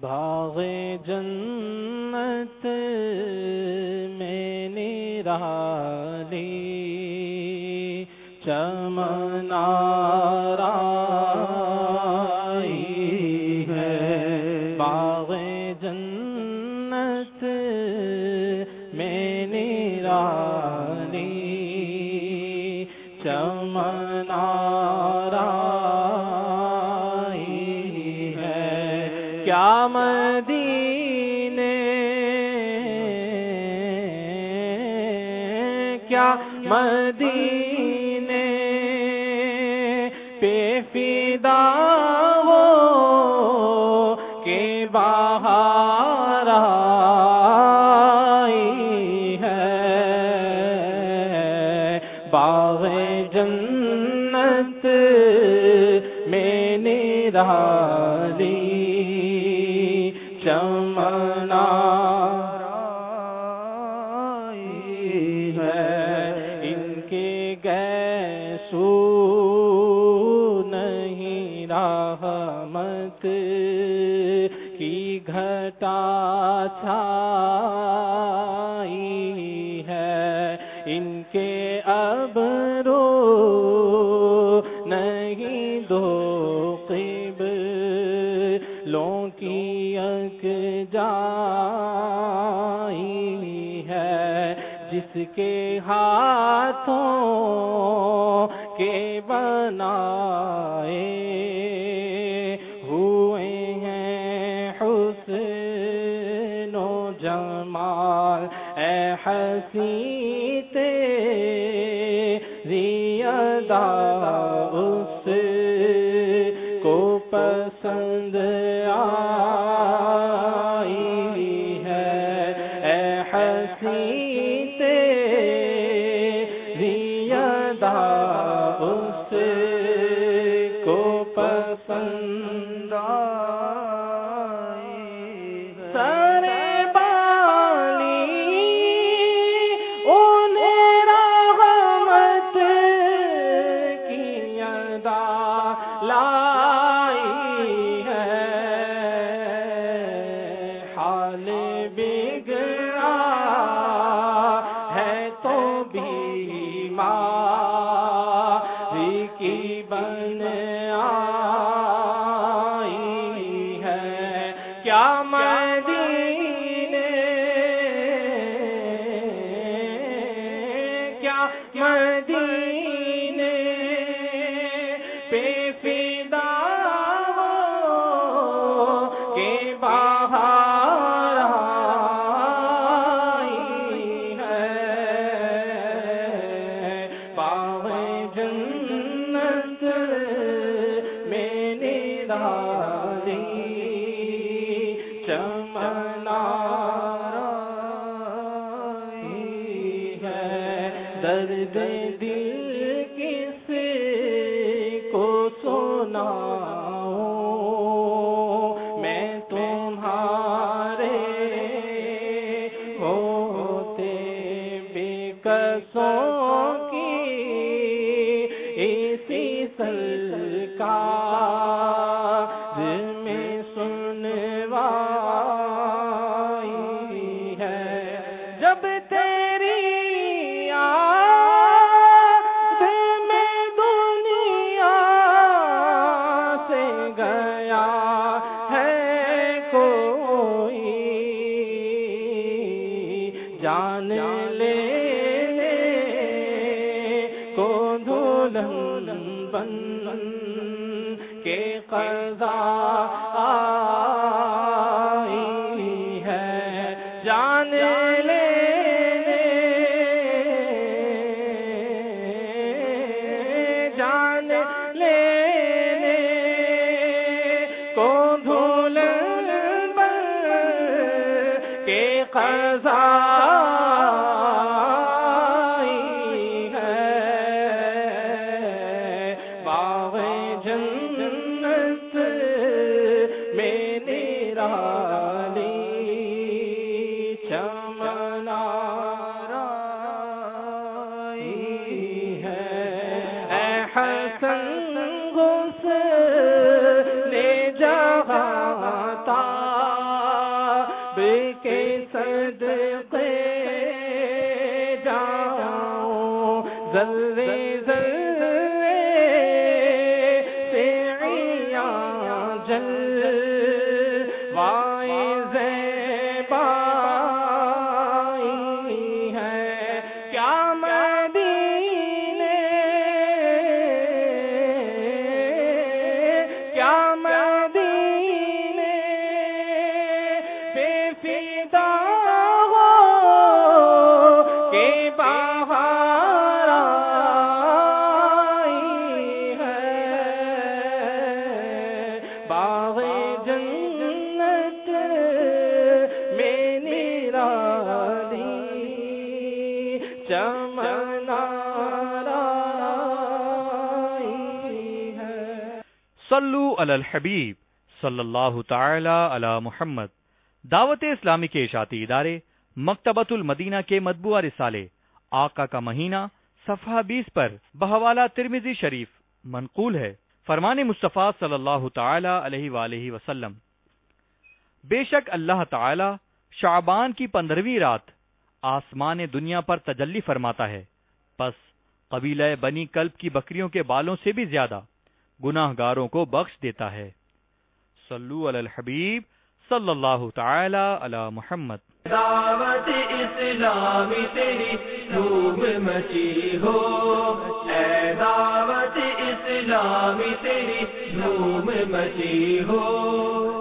باغ جنت میں نرالی چمنا ہے۔ باغ جنت کیا مدینے کیا مدینے پہ فدا ہو کے باہر آئی ہے۔ باغ جنت میں نرالی چمنا ہے۔ ان کے گیسو نہیں رحمت کی گھٹا چھا لوں کی جائی ہے، جس کے ہاتھوں کے بنائے ہوئے ہیں حسن و جمال۔ اے حسی تیری ادا اس پسند آئی ہے۔ اے حسی تیری ادا بگڑا ہے تو بیمار کی بن آئی ہے۔ کیا میں نرالی چمنا ہے۔ درد دل کس کو سنا میں تمہارے ہوتے بے کسوں جب تیری یاد میں دنیا سے گیا ہے کوئی جان لے کو دلہن بن کے قضا کو دھول کے قضا ہے باغ جن ذرے ذرے علی الحبیب صلی اللہ تعالی علی محمد۔ دعوت اسلامی کے اشاعتی ادارے مکتبۃ المدینہ کے مطبوعہ رسالے، آقا کا مہینہ، صفحہ بیس پر بحوالہ ترمیزی شریف منقول ہے۔ فرمان مصطفیٰ صلی اللہ تعالی علیہ وآلہ وسلم، بے شک اللہ تعالی شعبان کی پندرہویں رات آسمان دنیا پر تجلی فرماتا ہے، پس قبیلہ بنی کلب کی بکریوں کے بالوں سے بھی زیادہ گناہ گاروں کو بخش دیتا ہے۔ صلو علی الحبیب صلی اللہ تعالی علی محمد۔ دعوت اسلامی تیری دھوم مچی ہو۔ اے دعوت اسلامی تیری دھوم مچی ہو۔